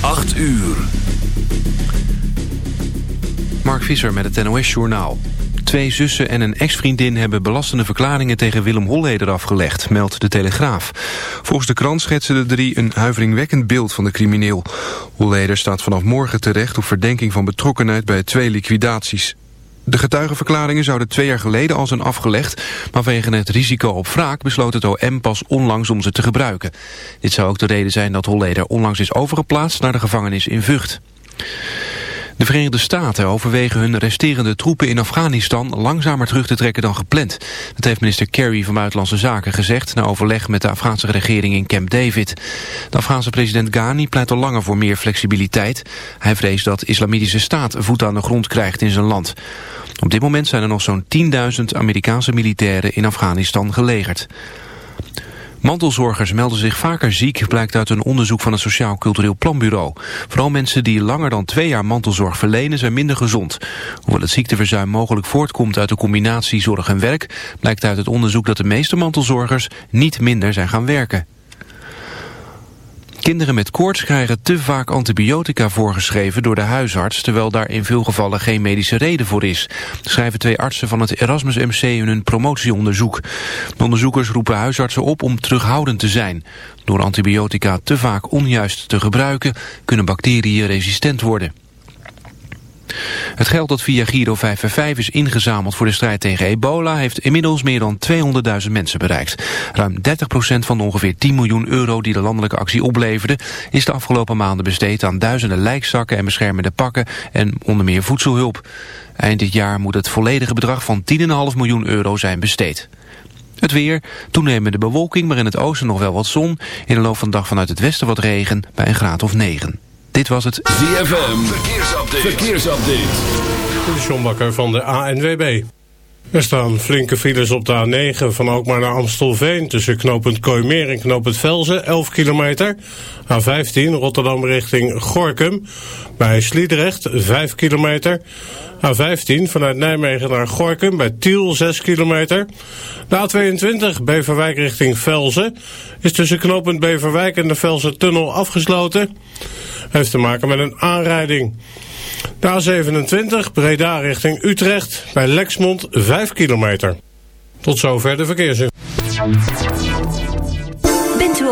8 uur. Mark Visser met het NOS Journaal. Twee zussen en een ex-vriendin hebben belastende verklaringen tegen Willem Holleder afgelegd, meldt de Telegraaf. Volgens de krant schetsen de drie een huiveringwekkend beeld van de crimineel. Holleder staat vanaf morgen terecht op verdenking van betrokkenheid bij twee liquidaties. De getuigenverklaringen zouden twee jaar geleden al zijn afgelegd... maar vanwege het risico op wraak besloot het OM pas onlangs om ze te gebruiken. Dit zou ook de reden zijn dat Holleder onlangs is overgeplaatst... naar de gevangenis in Vught. De Verenigde Staten overwegen hun resterende troepen in Afghanistan langzamer terug te trekken dan gepland. Dat heeft minister Kerry van Buitenlandse Zaken gezegd na overleg met de Afghaanse regering in Camp David. De Afghaanse president Ghani pleit al langer voor meer flexibiliteit. Hij vreest dat islamitische staat voet aan de grond krijgt in zijn land. Op dit moment zijn er nog zo'n 10.000 Amerikaanse militairen in Afghanistan gelegerd. Mantelzorgers melden zich vaker ziek, blijkt uit een onderzoek van het Sociaal Cultureel Planbureau. Vooral mensen die langer dan twee jaar mantelzorg verlenen zijn minder gezond. Hoewel het ziekteverzuim mogelijk voortkomt uit de combinatie zorg en werk, blijkt uit het onderzoek dat de meeste mantelzorgers niet minder zijn gaan werken. Kinderen met koorts krijgen te vaak antibiotica voorgeschreven door de huisarts, terwijl daar in veel gevallen geen medische reden voor is. schrijven twee artsen van het Erasmus MC in hun promotieonderzoek. De onderzoekers roepen huisartsen op om terughoudend te zijn. Door antibiotica te vaak onjuist te gebruiken, kunnen bacteriën resistent worden. Het geld dat via Giro 555 is ingezameld voor de strijd tegen ebola... heeft inmiddels meer dan 200.000 mensen bereikt. Ruim 30% van de ongeveer 10 miljoen euro die de landelijke actie opleverde... is de afgelopen maanden besteed aan duizenden lijkzakken en beschermende pakken... en onder meer voedselhulp. Eind dit jaar moet het volledige bedrag van 10,5 miljoen euro zijn besteed. Het weer, toenemende bewolking, maar in het oosten nog wel wat zon. In de loop van de dag vanuit het westen wat regen, bij een graad of 9. Dit was het ZFM Verkeersupdate. Verkeersupdate. De John Bakker van de ANWB. Er staan flinke files op de A9 van Alkmaar naar Amstelveen... tussen knooppunt Kooimeer en knooppunt Velzen, 11 kilometer. A15 Rotterdam richting Gorkum. Bij Sliedrecht, 5 kilometer. A15 vanuit Nijmegen naar Gorkum bij Tiel 6 kilometer. De A22 Beverwijk richting Velzen is tussen knooppunt Beverwijk en de Velzen tunnel afgesloten. Heeft te maken met een aanrijding. De A27 Breda richting Utrecht bij Lexmond 5 kilometer. Tot zover de verkeersinformatie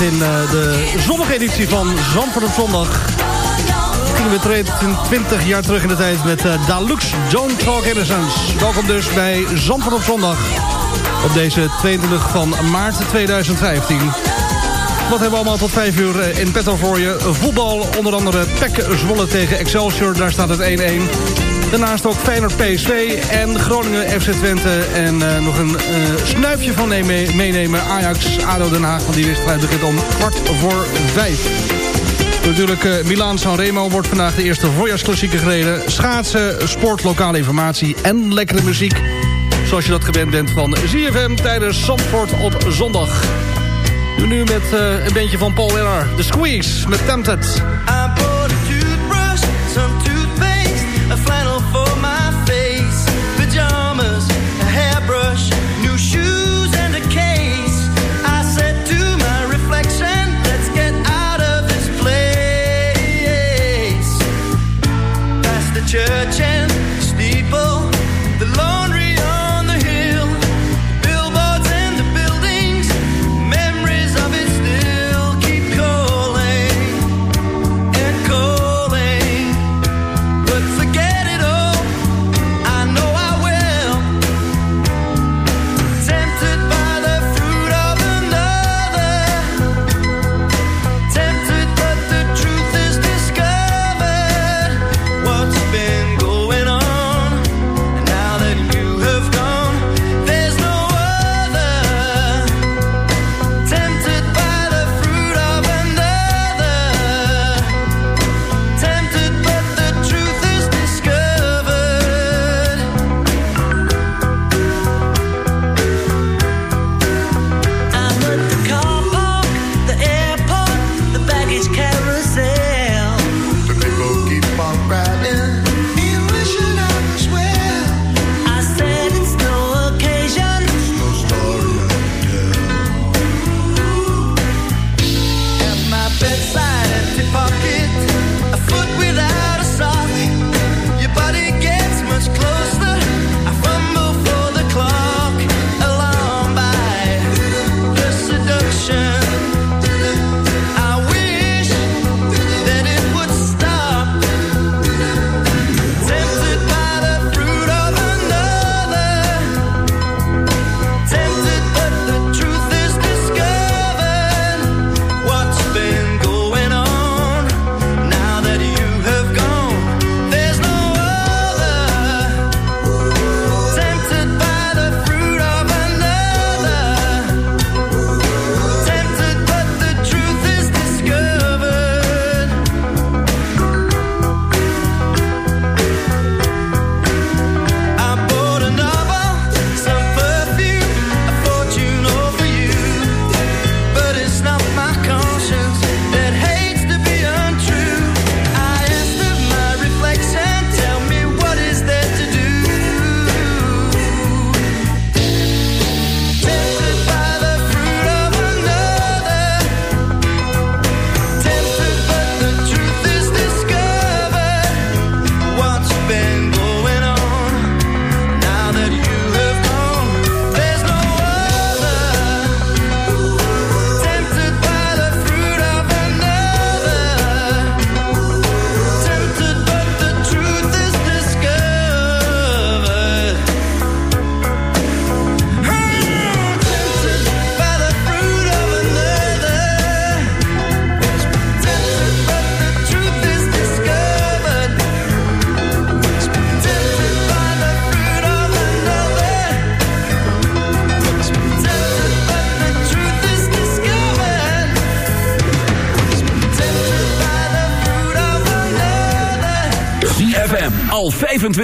In uh, de zonnige editie van Zandvoort op zondag. We treden 20 jaar terug in de tijd met uh, Dalux Don't Talk Innocence. Welkom dus bij Zandvoort op zondag. Op deze 22 van maart 2015. Wat hebben we allemaal tot 5 uur eh, in petto voor je? Voetbal, onder andere Pek Zwolle tegen Excelsior. Daar staat het 1-1. Daarnaast ook Feyenoord PSV en Groningen FC Twente. En uh, nog een uh, snuifje van meenemen. Ajax, ADO Den Haag. Want die wedstrijd begint om kwart voor vijf. Natuurlijk, uh, Milaan Sanremo wordt vandaag de eerste voorjaarsklassieker gereden. Schaatsen, sport, lokale informatie en lekkere muziek. Zoals je dat gewend bent van ZFM tijdens Zandvoort op zondag. Nu, nu met een beetje van Paul Weller. The Squeeze met Tempted.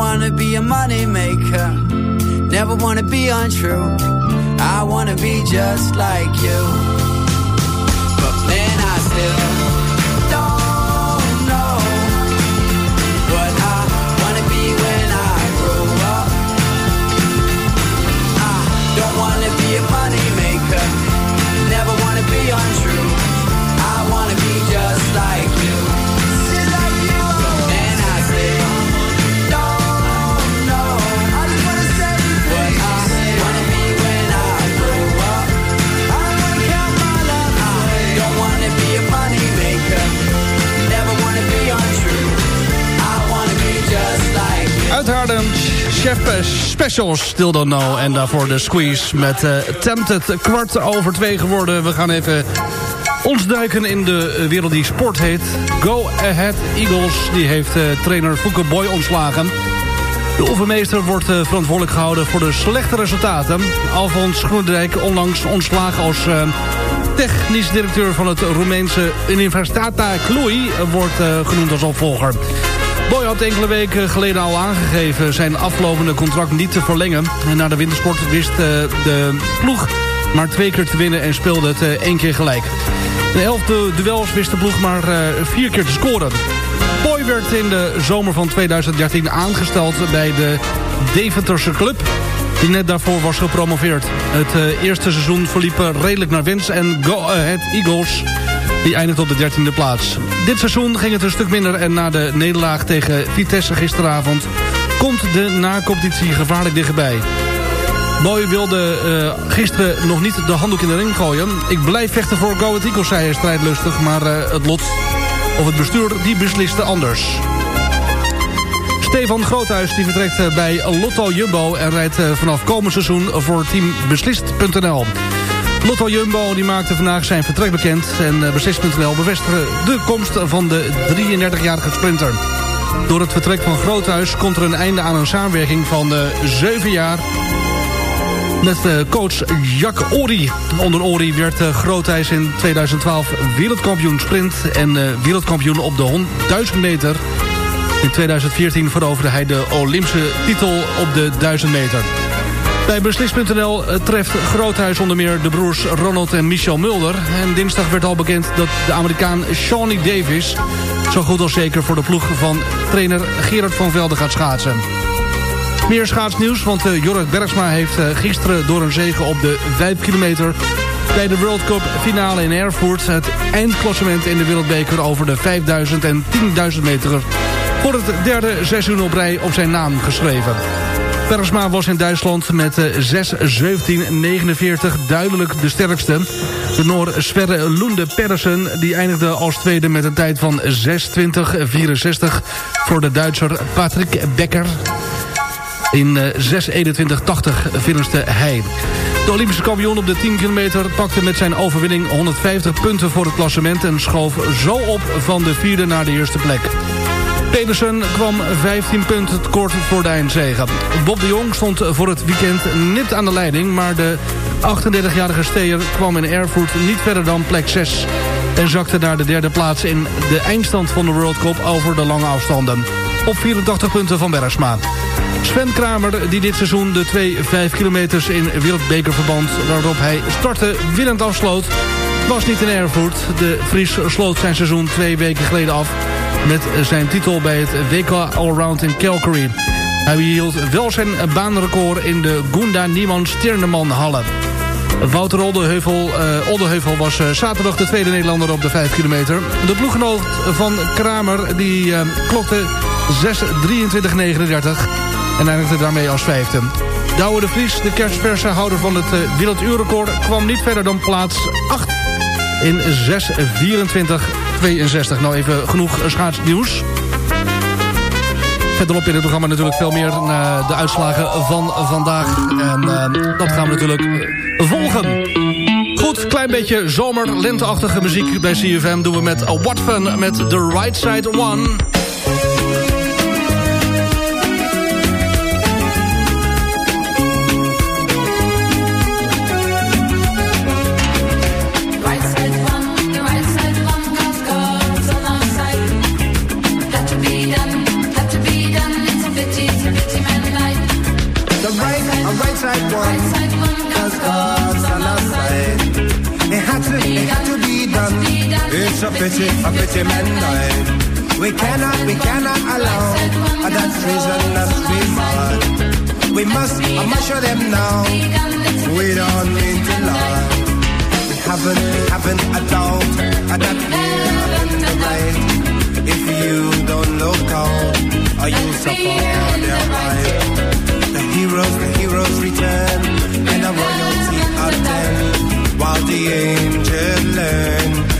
Wanna be a money maker. Never wanna be untrue. I wanna be just like you. Specials, Still Don't Know. En daarvoor de Squeeze met uh, Tempted. Kwart over twee geworden. We gaan even ons duiken in de eh, wereld die sport heet. Go Ahead Eagles, die heeft uh, trainer Fouke Boy ontslagen. De oefenmeester wordt verantwoordelijk gehouden voor de slechte resultaten. Alfons Groenendijk onlangs ontslagen als technisch directeur van het Roemeense Universitata Cluj... wordt genoemd als opvolger. Had enkele weken geleden al aangegeven zijn aflopende contract niet te verlengen. En na de wintersport wist de ploeg maar twee keer te winnen en speelde het één keer gelijk. De elfde duels wist de ploeg maar vier keer te scoren. Boy werd in de zomer van 2013 aangesteld bij de Deventerse club die net daarvoor was gepromoveerd. Het eerste seizoen verliep redelijk naar wens en Go Eagles die eindigt op de dertiende plaats. Dit seizoen ging het een stuk minder en na de nederlaag tegen Vitesse gisteravond komt de na-competitie gevaarlijk dichterbij. Boy wilde uh, gisteren nog niet de handdoek in de ring gooien. Ik blijf vechten voor Go Ahead Eagles, zei hij strijdlustig, maar uh, het lot of het bestuur die besliste anders. Stefan Groothuis die vertrekt bij Lotto Jumbo... en rijdt vanaf komend seizoen voor team Beslist.nl. Lotto Jumbo die maakte vandaag zijn vertrek bekend... en Beslist.nl bevestigde de komst van de 33-jarige sprinter. Door het vertrek van Groothuis komt er een einde aan een samenwerking van 7 jaar met coach Jack Ori. Onder Ori werd Groothuis in 2012 wereldkampioen sprint... en wereldkampioen op de 1000 meter. In 2014 veroverde hij de Olympische titel op de 1000 meter. Bij Beslis.nl treft Groothuis onder meer de broers Ronald en Michel Mulder. En dinsdag werd al bekend dat de Amerikaan Shawnee Davis... zo goed als zeker voor de ploeg van trainer Gerard van Velde gaat schaatsen. Meer schaatsnieuws, want uh, Jorrit Bergsma heeft uh, gisteren door een zege op de 5 kilometer... bij de World Cup finale in Erfurt het eindklassement in de wereldbeker over de 5000 en 10.000 meter... voor het derde seizoen op rij op zijn naam geschreven. Peresma was in Duitsland met 6 17 49 duidelijk de sterkste. De Noor Sverre Lunde Persen die eindigde als tweede met een tijd van 6 64 voor de Duitser Patrick Becker. In 6 21 80 finishte hij. De Olympische kampioen op de 10 kilometer pakte met zijn overwinning 150 punten voor het klassement... en schoof zo op van de vierde naar de eerste plek. Pedersen kwam 15 punten tekort voor de eindzegen. Bob de Jong stond voor het weekend nipt aan de leiding... maar de 38-jarige steer kwam in Erfurt niet verder dan plek 6... en zakte naar de derde plaats in de eindstand van de World Cup over de lange afstanden. Op 84 punten van Bergsma. Sven Kramer, die dit seizoen de twee 5 kilometers in wereldbekerverband... waarop hij startte, winnend afsloot, was niet in Erfurt. De Fries sloot zijn seizoen twee weken geleden af... met zijn titel bij het WK Allround in Calgary. Hij hield wel zijn baanrecord in de Gunda Niemann Stirneman Halle. Wouter Oldeheuvel, uh, Oldeheuvel was uh, zaterdag de tweede Nederlander op de 5 kilometer. De ploeggenoot van Kramer die uh, klokte 6.23.39 en eindigde daarmee als vijfde. Douwe de Vries, de kerstverse houder van het uh, werelduurrecord... kwam niet verder dan plaats 8 in 6.24.62. Nou even genoeg schaatsnieuws. Verderop in het programma natuurlijk veel meer naar de uitslagen van vandaag. En uh, dat gaan we natuurlijk volgen. Goed, klein beetje zomer, lenteachtige muziek bij CFM doen we met What Fun met The Right Side One. It's a pity men died. We cannot, we cannot allow that treason us be mad. We must, I must show them now. We don't mean to lie. We haven't, haven't a doubt that we're in the right. If you don't look out, or you suffer their right. The heroes, the heroes return, and the royalty attend, while the angels learn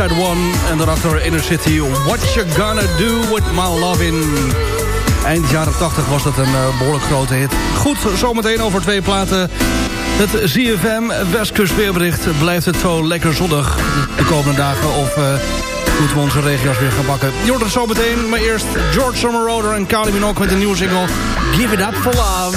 Side One. En daarachter Inner City. What You Gonna Do With My Lovin'. Eind jaren 80 was dat een uh, behoorlijk grote hit. Goed, zometeen over twee platen. Het ZFM Westkust weerbericht. Blijft het zo lekker zonnig de komende dagen? Of uh, moeten we onze regio's weer gaan bakken? Je hoort het zometeen. Maar eerst George Summer Roder en Kylie Minogue met een nieuwe single. Give It Up For Love.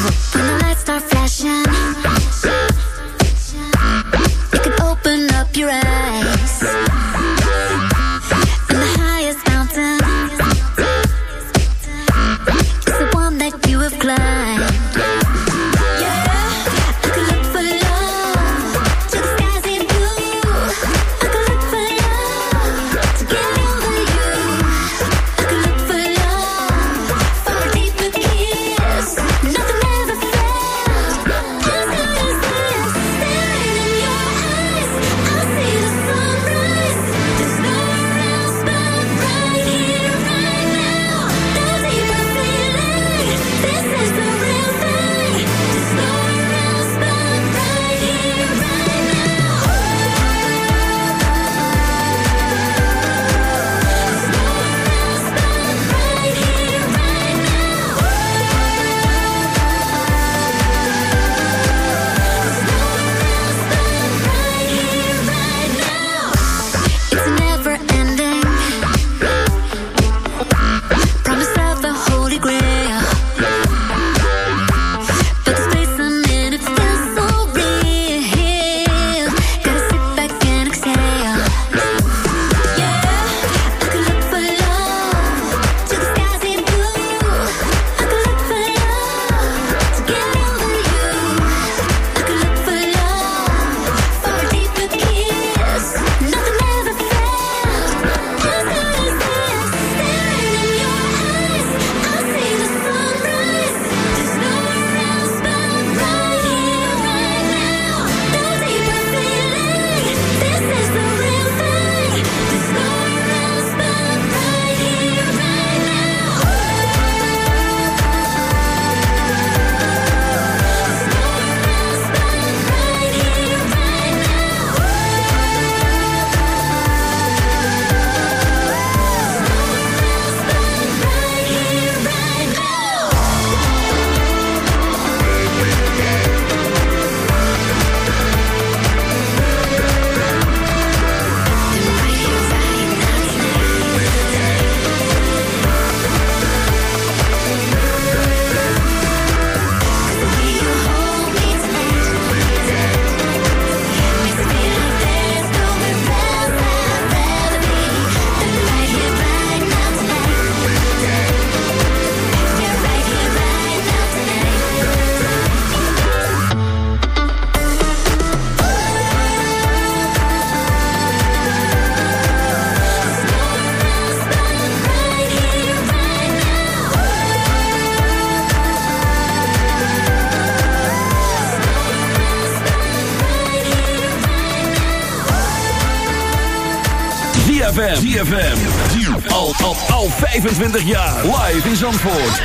ZFM. Al, al, al 25 jaar. Live in Zandvoort.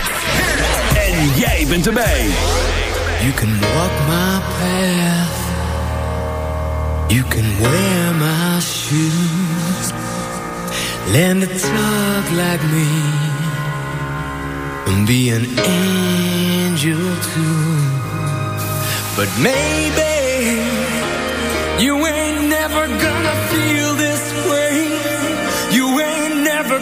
En jij bent erbij. You can walk my path. You can wear my shoes. Learn to talk like me. And be an angel too. But maybe you ain't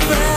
"Walk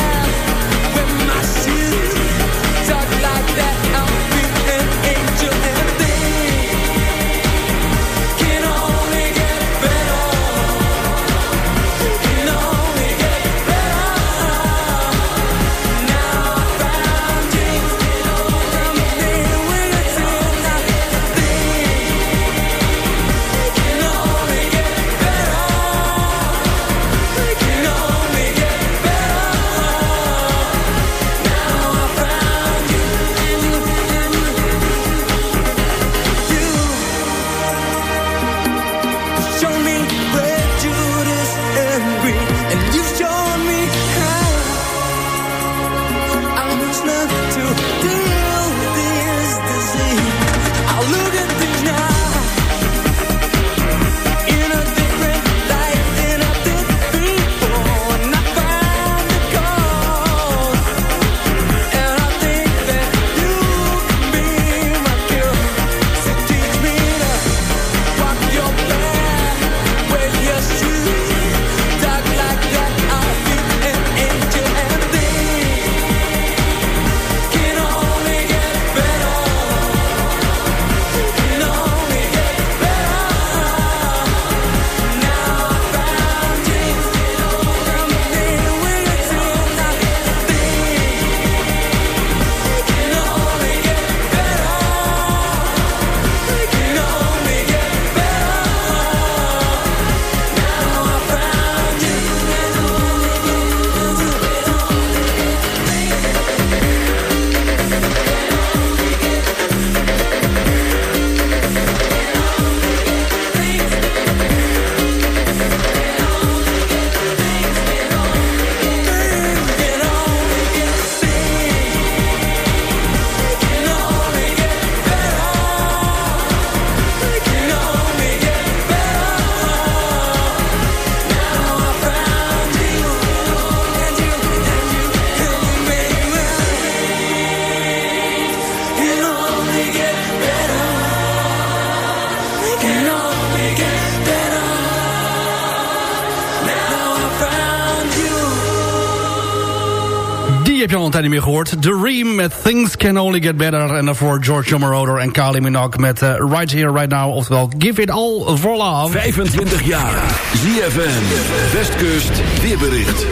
gehoord. The Ream met Things Can Only Get Better. En daarvoor George Moroder en Kylie Minogue met eh, Right Here, Right Now. Oftewel Give It All For Love. 25 jaar. ZFM. Westkust weerbericht.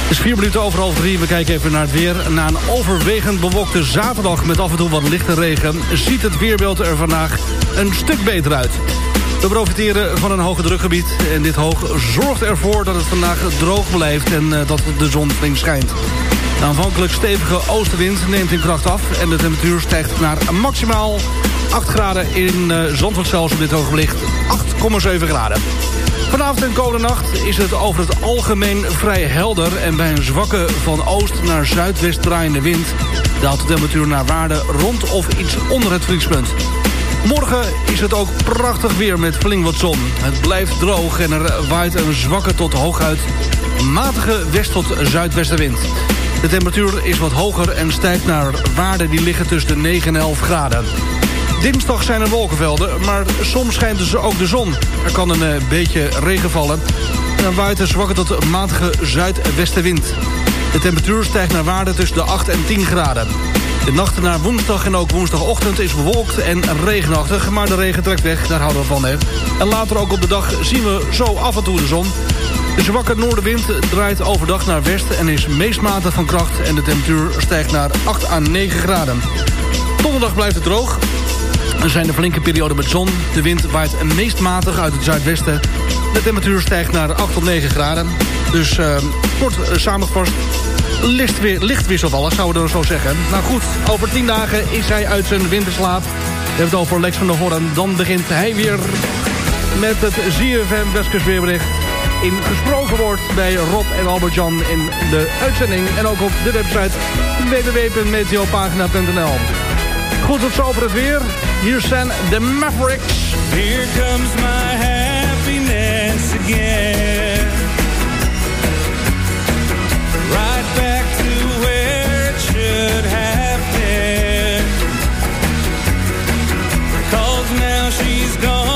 Het is vier minuten over half drie. We kijken even naar het weer. Na een overwegend bewolkte zaterdag met af en toe wat lichte regen... ziet het weerbeeld er vandaag een stuk beter uit. We profiteren van een hoge drukgebied. En dit hoog zorgt ervoor dat het vandaag droog blijft... en eh, dat de zon flink schijnt. De aanvankelijk stevige oostenwind neemt in kracht af... en de temperatuur stijgt naar maximaal 8 graden in uh, Zandvoort zelfs op dit ogenblik 8,7 graden. Vanavond en komende nacht is het over het algemeen vrij helder... en bij een zwakke van oost naar zuidwest draaiende wind... daalt de temperatuur naar waarde rond of iets onder het vriespunt. Morgen is het ook prachtig weer met flink wat zon. Het blijft droog en er waait een zwakke tot hooguit matige west- tot zuidwestenwind. De temperatuur is wat hoger en stijgt naar waarden die liggen tussen de 9 en 11 graden. Dinsdag zijn er wolkenvelden, maar soms schijnt dus ook de zon. Er kan een eh, beetje regen vallen. En dan waait zwakke tot matige zuidwestenwind. De temperatuur stijgt naar waarden tussen de 8 en 10 graden. De nacht naar woensdag en ook woensdagochtend is bewolkt en regenachtig... maar de regen trekt weg, daar houden we van. Hè. En later ook op de dag zien we zo af en toe de zon. De zwakke noordenwind draait overdag naar west en is meest matig van kracht... en de temperatuur stijgt naar 8 à 9 graden. Donderdag blijft het droog. Er zijn een flinke periode met zon. De wind waait meest matig uit het zuidwesten. De temperatuur stijgt naar 8 tot 9 graden. Dus uh, kort uh, licht, weer, licht wisselvallig, zouden we zo zeggen. Nou goed, over 10 dagen is hij uit zijn winterslaap. We hebben het over Lex van der Horn. Dan begint hij weer met het ZFM Westkust weerbericht. In gesproken woord bij Rob en Albert-Jan in de uitzending. En ook op de website www.meteopagina.nl. Goed, tot zo op het weer. Hier zijn de Mavericks. Here comes my happiness again. Right back to where she's gone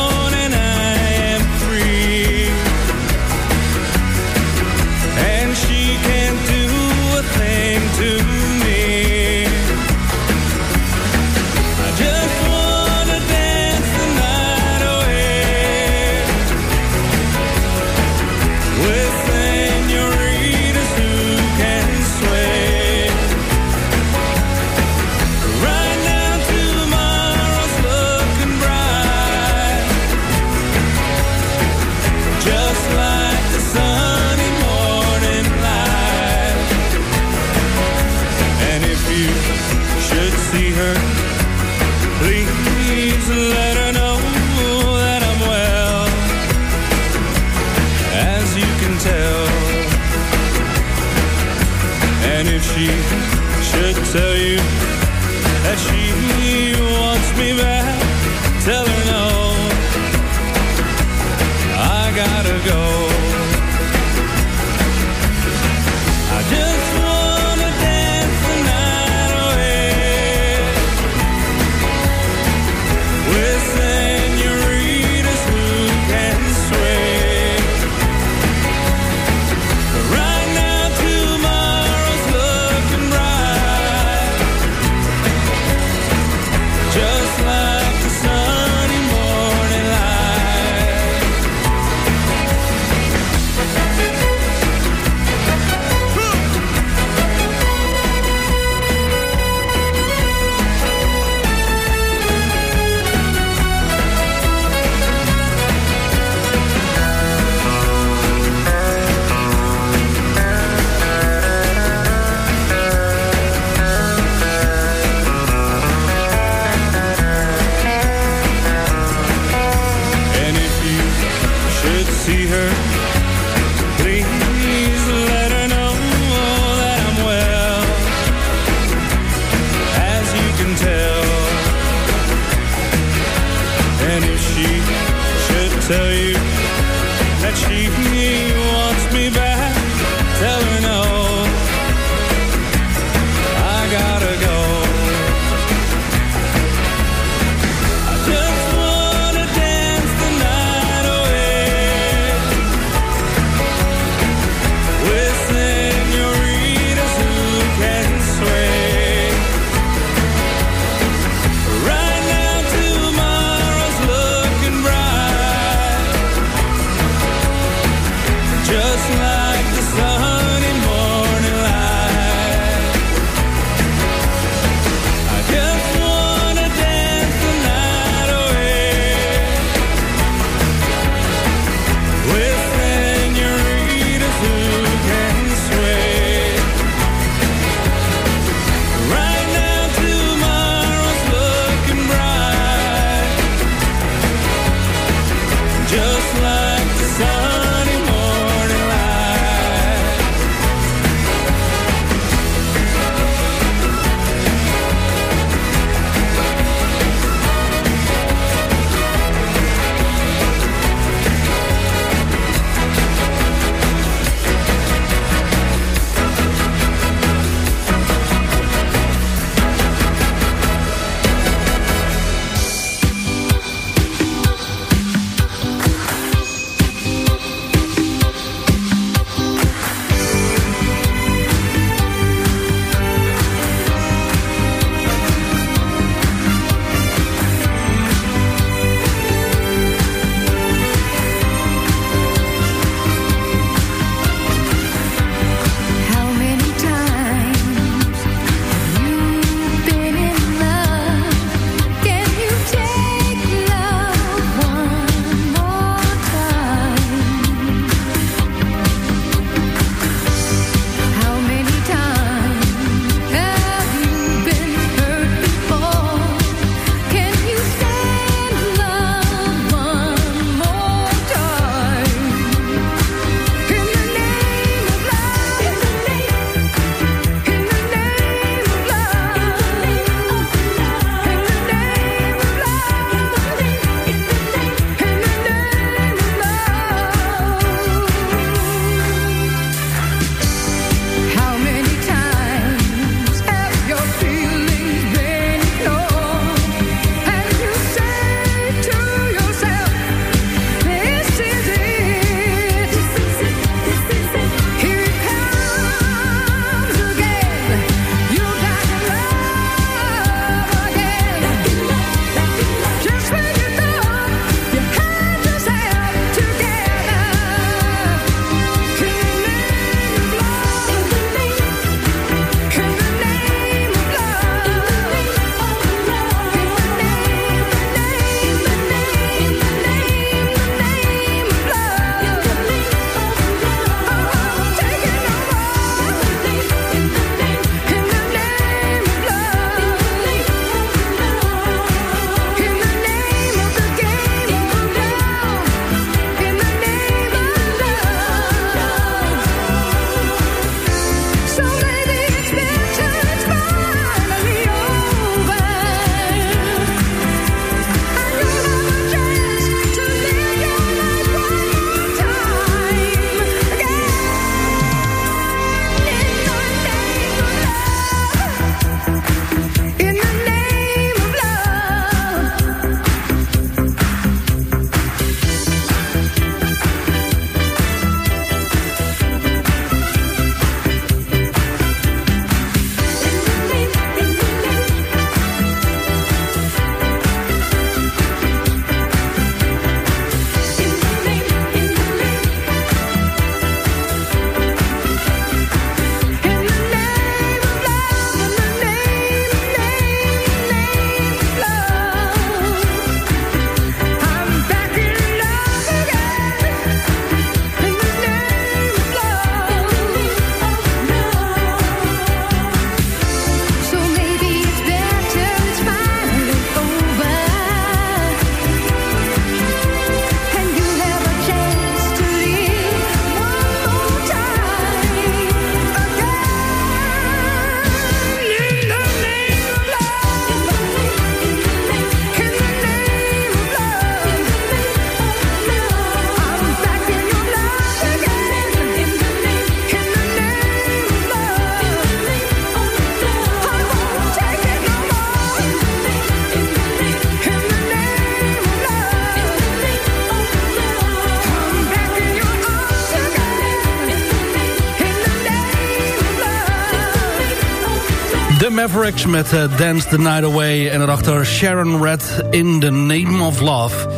Met eh, Dance the Night Away. En daarachter Sharon Red in the Name of Love.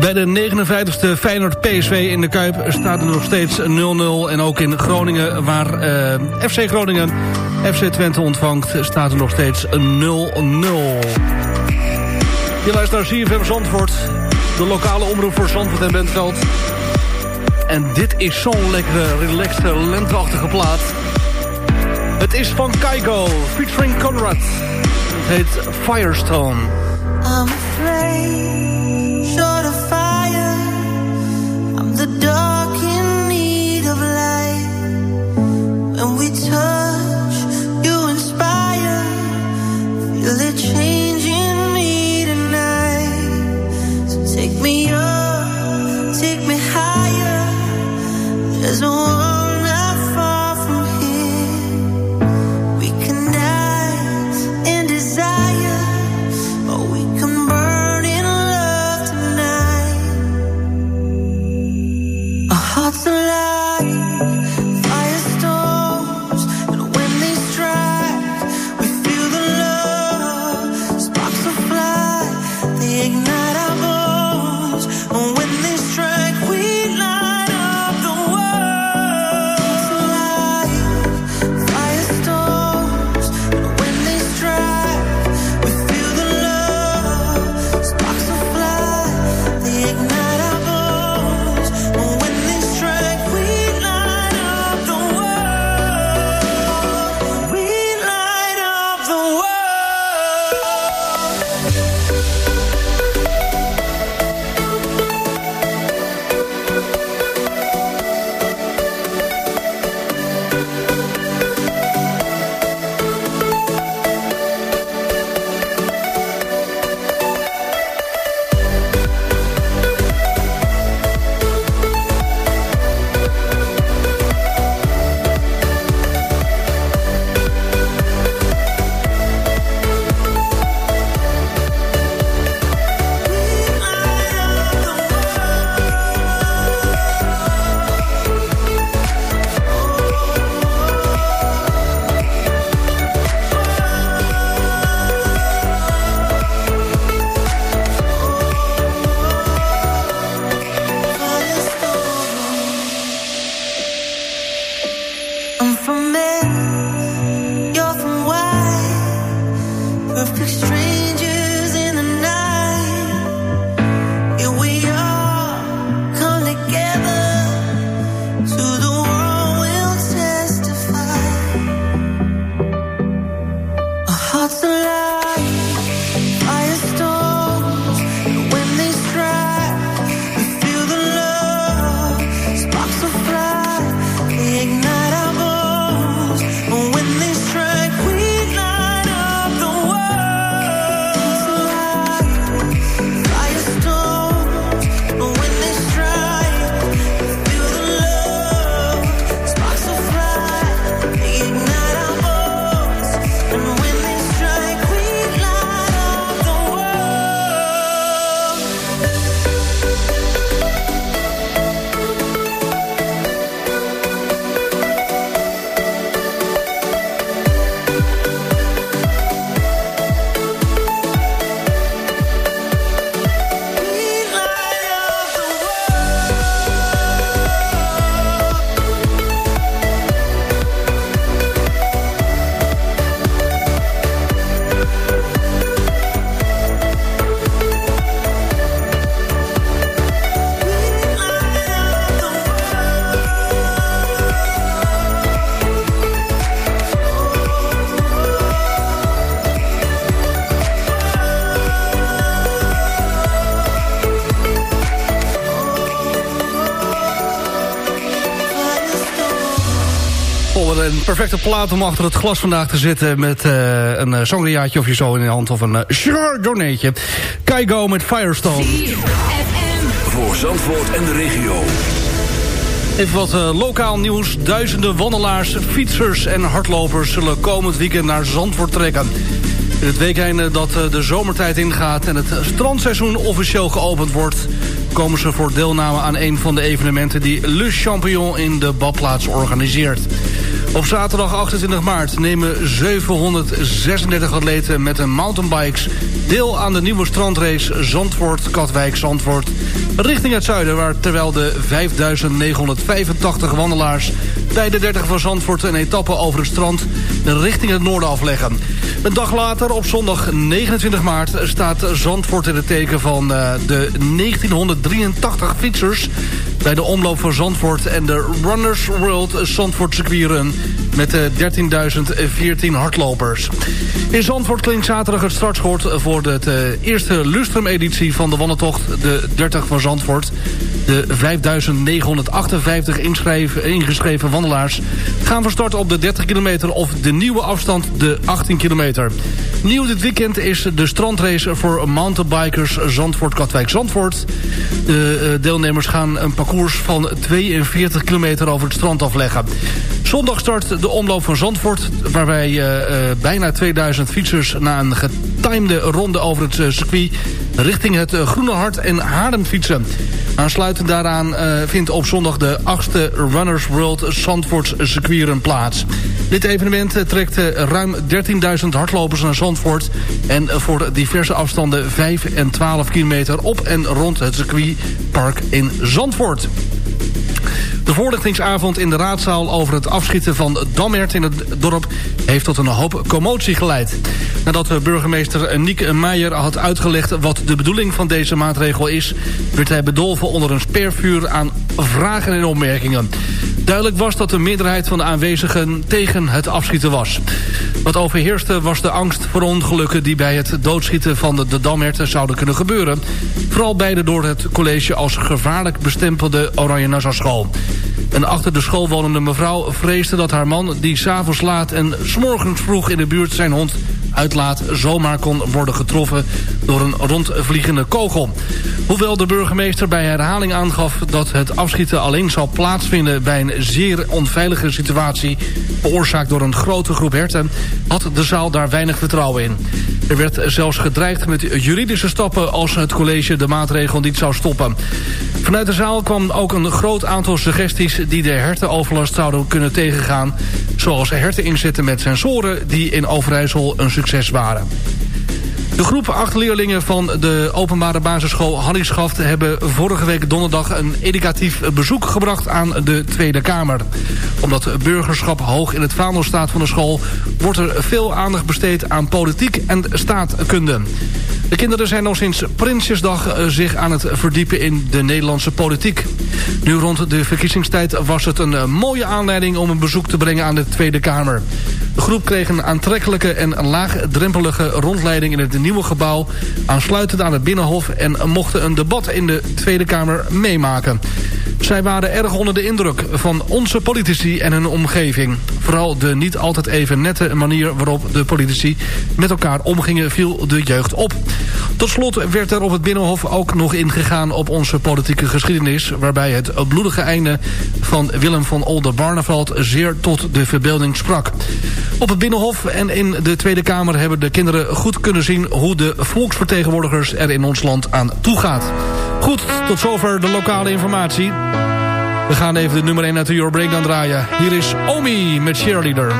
Bij de 59e Feyenoord PSV in de Kuip staat er nog steeds 0-0. En ook in Groningen, waar eh, FC Groningen FC Twente ontvangt, staat er nog steeds 0-0. Je luistert naar CFM Zandvoort. De lokale omroep voor Zandvoort en Bentveld. En dit is zo'n lekkere, relaxte, lenteachtige plaat. Het is van Kygo, featuring Conrad. Het heet Firestone. I'm afraid, een perfecte plaat om achter het glas vandaag te zitten... met eh, een uh, sangriaatje of je zo in de hand of een uh, chardonnaytje. Keigo met Firestone. Voor Zandvoort en de regio. Even wat eh, lokaal nieuws. Duizenden wandelaars, fietsers en hardlopers... zullen komend weekend naar Zandvoort trekken. In het weekende dat eh, de zomertijd ingaat... en het strandseizoen officieel geopend wordt... komen ze voor deelname aan een van de evenementen... die Le Champion in de badplaats organiseert. Op zaterdag 28 maart nemen 736 atleten met een mountainbikes... deel aan de nieuwe strandrace Zandvoort-Katwijk-Zandvoort... richting het zuiden, waar terwijl de 5985 wandelaars... bij de 30 van Zandvoort een etappe over het strand richting het noorden afleggen. Een dag later, op zondag 29 maart, staat Zandvoort in het teken van uh, de 1983 fietsers... bij de omloop van Zandvoort en de Runners World Zandvoort Circuitrun... met de 13.014 hardlopers. In Zandvoort klinkt zaterdag het startschort voor de uh, eerste Lustrum-editie van de wandeltocht... de 30 van Zandvoort. De 5.958 ingeschreven wandelaars gaan van start op de 30 kilometer... of de nieuwe afstand de 18 kilometer. Nieuw dit weekend is de strandrace voor mountainbikers Zandvoort-Katwijk-Zandvoort. De uh, deelnemers gaan een parcours van 42 kilometer over het strand afleggen. Zondag start de omloop van Zandvoort... waarbij uh, uh, bijna 2000 fietsers na een getimede ronde over het circuit... richting het Groene Hart en Haarlem fietsen. Aansluitend daaraan uh, vindt op zondag de 8e Runners World Zandvoorts circuitrun plaats. Dit evenement uh, trekt uh, ruim 13.000 hardlopers naar Zandvoort... en voor diverse afstanden 5 en 12 kilometer op en rond het circuitpark in Zandvoort. De voorlichtingsavond in de raadzaal over het afschieten van Dammert in het dorp... heeft tot een hoop commotie geleid. Nadat burgemeester Niek Meijer had uitgelegd wat de bedoeling van deze maatregel is... werd hij bedolven onder een spervuur aan vragen en opmerkingen. Duidelijk was dat de meerderheid van de aanwezigen tegen het afschieten was. Wat overheerste was de angst voor ongelukken... die bij het doodschieten van de, de damherten zouden kunnen gebeuren. Vooral beide door het college als gevaarlijk bestempelde Oranje Nassau school. Een achter de school wonende mevrouw vreesde dat haar man... die s'avonds laat en s'morgens vroeg in de buurt zijn hond uitlaat... zomaar kon worden getroffen door een rondvliegende kogel. Hoewel de burgemeester bij herhaling aangaf... dat het afschieten alleen zal plaatsvinden bij een zeer onveilige situatie... veroorzaakt door een grote groep herten... had de zaal daar weinig vertrouwen in. Er werd zelfs gedreigd met juridische stappen... als het college de maatregel niet zou stoppen. Vanuit de zaal kwam ook een groot aantal suggesties... die de hertenoverlast zouden kunnen tegengaan... zoals herten inzetten met sensoren... die in Overijssel een succes waren. De groep acht leerlingen van de openbare basisschool Hanningschaft... hebben vorige week donderdag een educatief bezoek gebracht aan de Tweede Kamer. Omdat burgerschap hoog in het vaandel staat van de school... wordt er veel aandacht besteed aan politiek en staatkunde. De kinderen zijn al sinds Prinsjesdag zich aan het verdiepen in de Nederlandse politiek. Nu rond de verkiezingstijd was het een mooie aanleiding om een bezoek te brengen aan de Tweede Kamer. De groep kreeg een aantrekkelijke en laagdrempelige rondleiding in het nieuwe gebouw... aansluitend aan het Binnenhof en mochten een debat in de Tweede Kamer meemaken. Zij waren erg onder de indruk van onze politici en hun omgeving. Vooral de niet altijd even nette manier waarop de politici met elkaar omgingen viel de jeugd op. Tot slot werd er op het Binnenhof ook nog ingegaan op onze politieke geschiedenis... waarbij het bloedige einde van Willem van Oldenbarneveld zeer tot de verbeelding sprak. Op het Binnenhof en in de Tweede Kamer hebben de kinderen goed kunnen zien... hoe de volksvertegenwoordigers er in ons land aan toe gaat. Goed, tot zover de lokale informatie. We gaan even de nummer 1 uit de Euro Breakdown draaien. Hier is Omi met Cheerleader.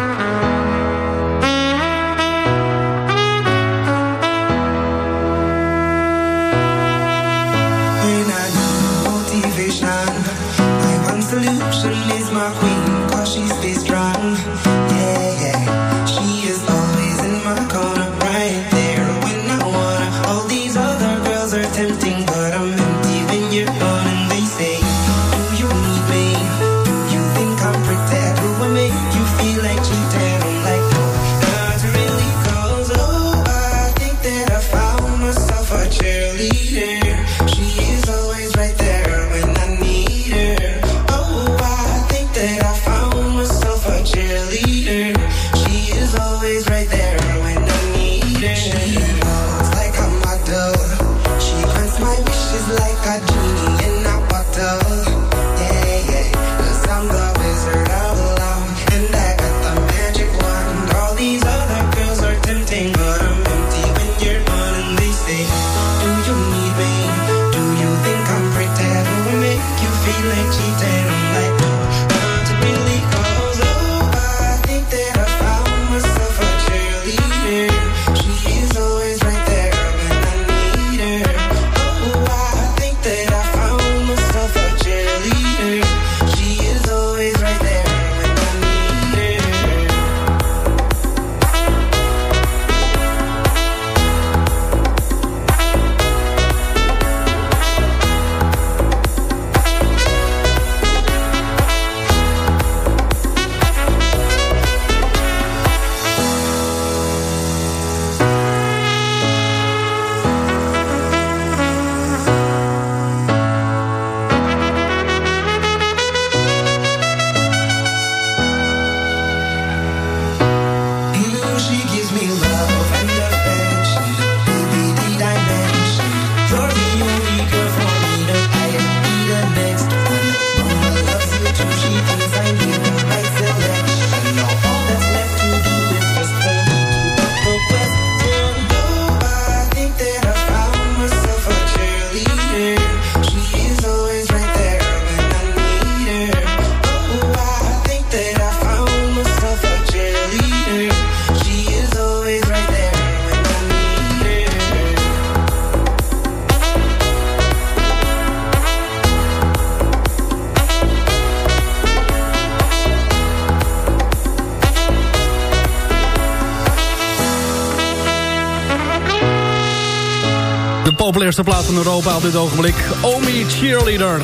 hoogste plaats in Europa op dit ogenblik. Omi Cheerleader.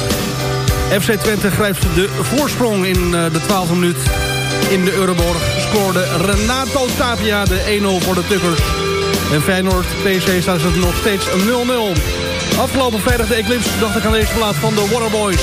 FC Twente grijpt de voorsprong in eh, de 12e minuut in de Euroborg. Scoorde Renato Tapia de 1-0 voor de Tukkers. En Feyenoord PC staat het nog steeds 0-0. Afgelopen vrijdag de Eclipse dacht ik aan deze plaat van de Waterboys.